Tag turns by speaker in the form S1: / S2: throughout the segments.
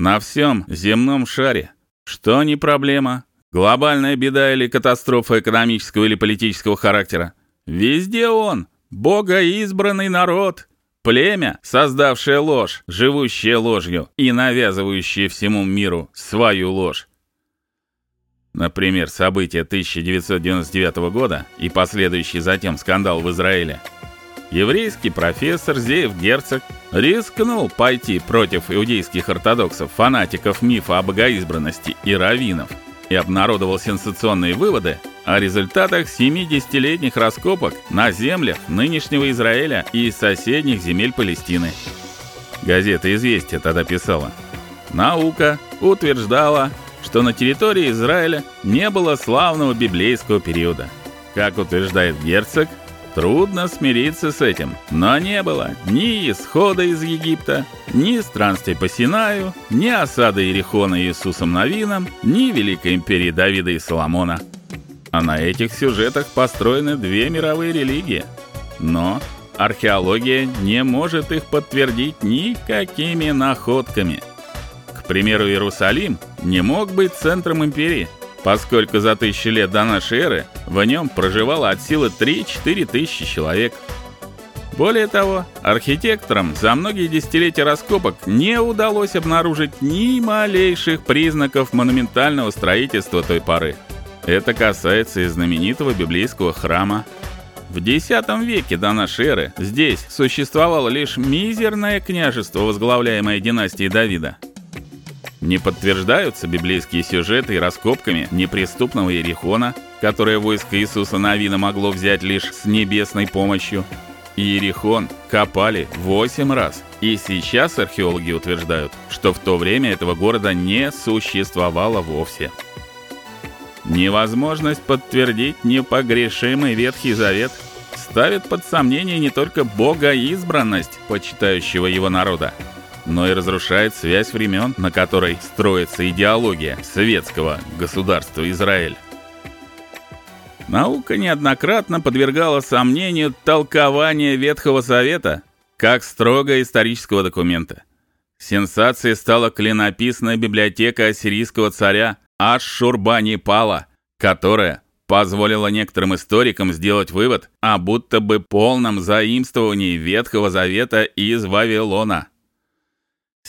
S1: на всем земном шаре. Что не проблема, глобальная беда или катастрофа экономического или политического характера. Везде он, богоизбранный народ, племя, создавшее ложь, живущее ложью и навязывающее всему миру свою ложь. Например, события 1999 года и последующий затем скандал в Израиле. Еврейский профессор Зеев Герцог рискнул пойти против иудейских ортодоксов, фанатиков мифа о богоизбранности и раввинов, и обнародовал сенсационные выводы о результатах 70-летних раскопок на землях нынешнего Израиля и соседних земель Палестины. Газета Известия тогда писала: "Наука утверждала, что на территории Израиля не было славного библейского периода. Как утверждает Герцог, трудно смириться с этим, но не было ни исхода из Египта, ни странствий по Синаю, ни осады Иерихона Иисусом Новином, ни великой империи Давида и Соломона. А на этих сюжетах построены две мировые религии. Но археология не может их подтвердить никакими находками. К примеру, Иерусалим не мог быть центром империи, поскольку за тысячи лет до нашей эры в нем проживало от силы 3-4 тысячи человек. Более того, архитекторам за многие десятилетия раскопок не удалось обнаружить ни малейших признаков монументального строительства той поры. Это касается и знаменитого библейского храма. В X веке до нашей эры здесь существовало лишь мизерное княжество, возглавляемое династией Давида. Не подтверждаются библейские сюжеты и раскопками неприступного Иерихона, которое войско Иисуса Навина могло взять лишь с небесной помощью. Иерихон копали 8 раз, и сейчас археологи утверждают, что в то время этого города не существовало вовсе. Невозможность подтвердить непогрешимый Ветхий Завет ставит под сомнение не только богоизбранность почитающего его народа, но и разрушает связь времен, на которой строится идеология светского государства Израиль. Наука неоднократно подвергала сомнению толкование Ветхого Завета как строго исторического документа. Сенсацией стала клинописная библиотека ассирийского царя Аш-Шурбани-Пала, которая позволила некоторым историкам сделать вывод о будто бы полном заимствовании Ветхого Завета из Вавилона.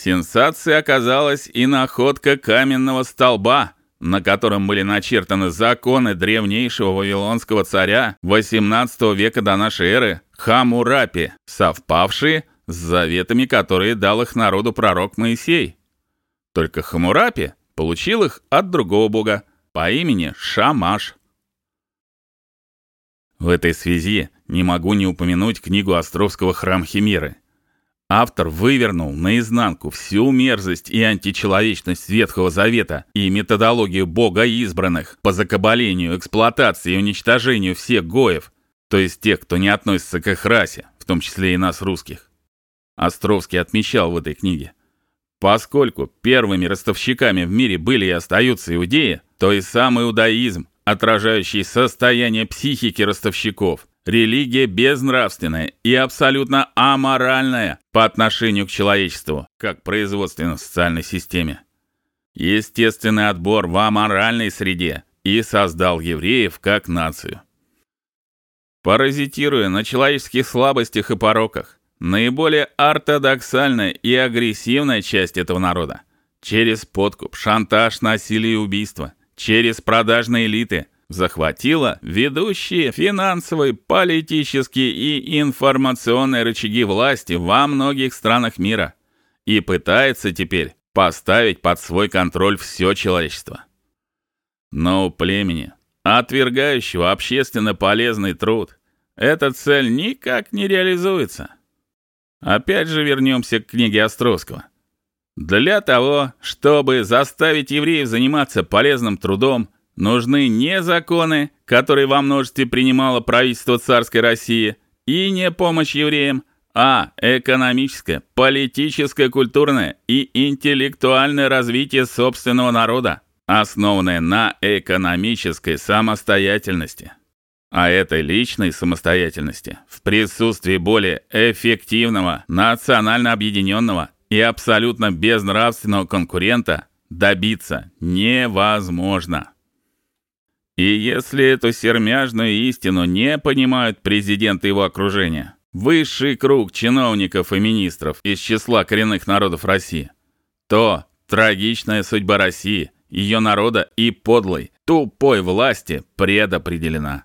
S1: Сенсацией оказалась и находка каменного столба, на котором были начертаны законы древнейшего вавилонского царя XVIII века до нашей эры Хамурапи, совпавшие с заветами, которые дал их народу пророк Моисей. Только Хамурапи получил их от другого бога по имени Шамаш. В этой связи не могу не упомянуть книгу Островского Храм Химеры. Автор вывернул наизнанку всю мерзость и античеловечность Ветхого Завета и методологию Бога избранных по закабалению, эксплуатации и уничтожению всех гоев, то есть тех, кто не относится к их расе, в том числе и нас русских. Островский отмечал в этой книге: поскольку первыми ростовщиками в мире были и остаются иудеи, то и сам иудаизм, отражающий состояние психики ростовщиков, Религия безнравственная и абсолютно аморальная по отношению к человечеству, как производственно-социальной системе. Естественный отбор в аморальной среде и создал евреев как нацию. Паразитируя на человеческих слабостях и пороках, наиболее ортодоксальная и агрессивная часть этого народа через подкуп, шантаж, насилие и убийство, через продажные элиты захватила ведущие финансовые, политические и информационные рычаги власти во многих странах мира и пытается теперь поставить под свой контроль все человечество. Но у племени, отвергающего общественно полезный труд, эта цель никак не реализуется. Опять же вернемся к книге Островского. Для того, чтобы заставить евреев заниматься полезным трудом, Нужны не законы, которые во множестве принимало правительство царской России, и не помощь евреям, а экономическое, политическое, культурное и интеллектуальное развитие собственного народа, основанное на экономической самостоятельности. А этой личной самостоятельности в присутствии более эффективного, национально объединенного и абсолютно безнравственного конкурента добиться невозможно. И если эту сермяжную истину не понимают президент и его окружение, высший круг чиновников и министров из числа коренных народов России, то трагичная судьба России, ее народа и подлой, тупой власти предопределена.